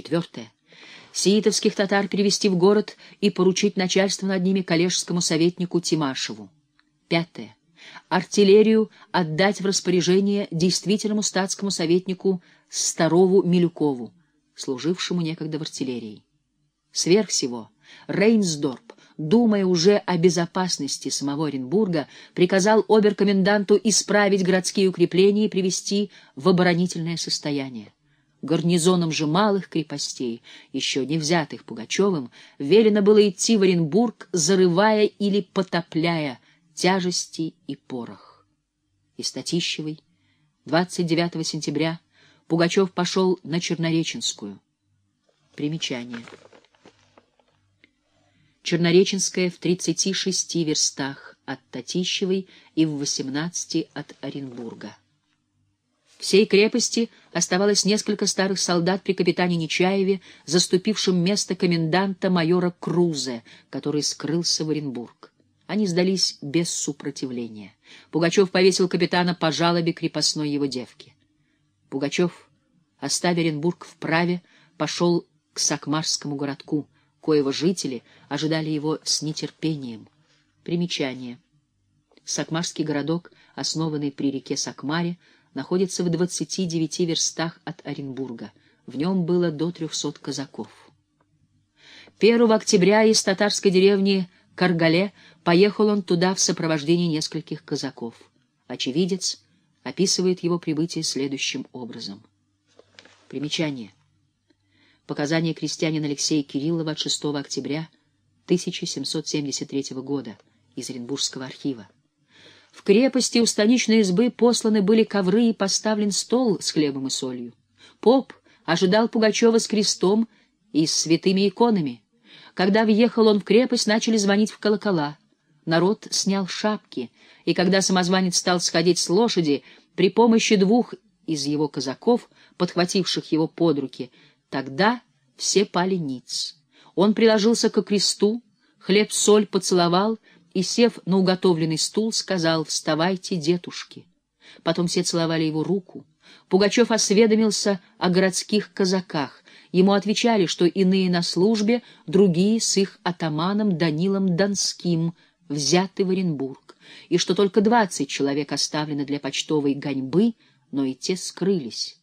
Четвертое. Сиитовских татар перевести в город и поручить начальство над ними коллежскому советнику Тимашеву. Пятое. Артиллерию отдать в распоряжение действительному статскому советнику Старову Милюкову, служившему некогда в артиллерии. Сверх всего, Рейнсдорп, думая уже о безопасности самого Оренбурга, приказал оберкоменданту исправить городские укрепления и привести в оборонительное состояние. Гарнизонам же малых крепостей, еще не взятых Пугачевым, велено было идти в Оренбург, зарывая или потопляя тяжести и порох. И Статищевой 29 сентября Пугачев пошел на Чернореченскую. Примечание. Чернореченская в 36 верстах от Татищевой и в 18 от Оренбурга. Всей крепости оставалось несколько старых солдат при капитане Нечаеве, заступившем место коменданта майора Крузе, который скрылся в Оренбург. Они сдались без супротивления. Пугачев повесил капитана по жалобе крепостной его девки. Пугачев, оставив Оренбург вправе, пошел к Сакмарскому городку, коего жители ожидали его с нетерпением. Примечание. Сакмарский городок, основанный при реке Сакмаре, находится в 29 верстах от Оренбурга. В нем было до 300 казаков. 1 октября из татарской деревни Каргале поехал он туда в сопровождении нескольких казаков. Очевидец описывает его прибытие следующим образом. Примечание. Показания крестьянина Алексея Кириллова от 6 октября 1773 года из Оренбургского архива. В крепости у станичной избы посланы были ковры и поставлен стол с хлебом и солью. Поп ожидал Пугачева с крестом и с святыми иконами. Когда въехал он в крепость, начали звонить в колокола. Народ снял шапки, и когда самозванец стал сходить с лошади, при помощи двух из его казаков, подхвативших его под руки, тогда все пали ниц. Он приложился к кресту, хлеб-соль поцеловал и, сев на уготовленный стул, сказал «Вставайте, детушки». Потом все целовали его руку. Пугачев осведомился о городских казаках. Ему отвечали, что иные на службе, другие с их атаманом Данилом Донским взяты в Оренбург, и что только двадцать человек оставлены для почтовой гоньбы, но и те скрылись.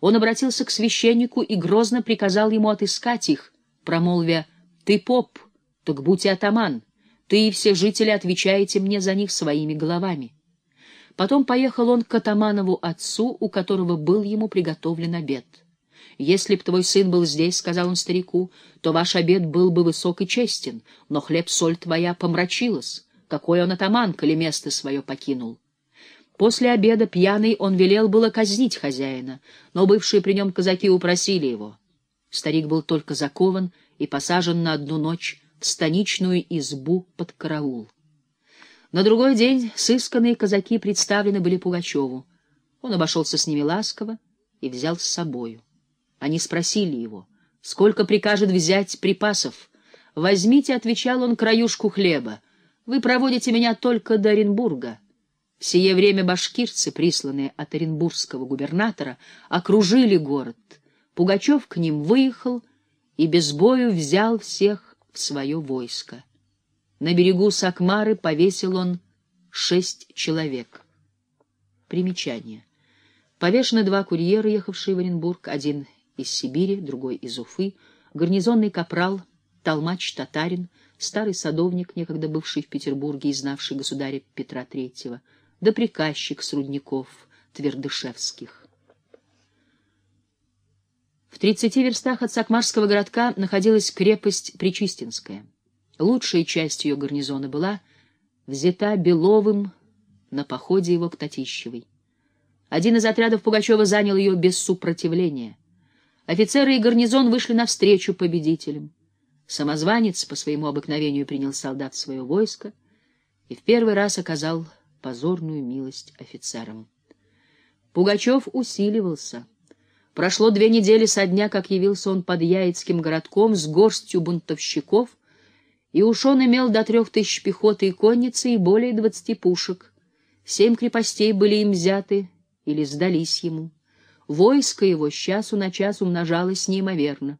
Он обратился к священнику и грозно приказал ему отыскать их, промолвя «Ты поп, так будь и атаман». Ты и все жители отвечаете мне за них своими головами. Потом поехал он к Атаманову отцу, у которого был ему приготовлен обед. «Если б твой сын был здесь, — сказал он старику, — то ваш обед был бы высок и честен, но хлеб-соль твоя помрачилась. Какой он атаман, коли место свое покинул?» После обеда пьяный он велел было казнить хозяина, но бывшие при нем казаки упросили его. Старик был только закован и посажен на одну ночь в станичную избу под караул. На другой день сысканные казаки представлены были Пугачеву. Он обошелся с ними ласково и взял с собою. Они спросили его, сколько прикажет взять припасов. «Возьмите», — отвечал он, — «краюшку хлеба. Вы проводите меня только до Оренбурга». В сие время башкирцы, присланные от оренбургского губернатора, окружили город. Пугачев к ним выехал и без бою взял всех в свое войско. На берегу Сакмары повесил он шесть человек. Примечание. Повешены два курьера, ехавшие в Оренбург, один из Сибири, другой из Уфы, гарнизонный капрал, толмач-татарин, старый садовник, некогда бывший в Петербурге и знавший государя Петра III, да приказчик с рудников Твердышевских. В тридцати верстах от Сакмарского городка находилась крепость Причистинская. Лучшая часть ее гарнизона была взята Беловым на походе его к Татищевой. Один из отрядов Пугачева занял ее без супротивления. Офицеры и гарнизон вышли навстречу победителям. Самозванец по своему обыкновению принял солдат в свое войско и в первый раз оказал позорную милость офицерам. Пугачев усиливался — Прошло две недели со дня, как явился он под Яицким городком с горстью бунтовщиков, и уж он имел до трех тысяч пехоты и конницы и более двадцати пушек. Семь крепостей были им взяты или сдались ему. войско его с часу на час умножалось неимоверно.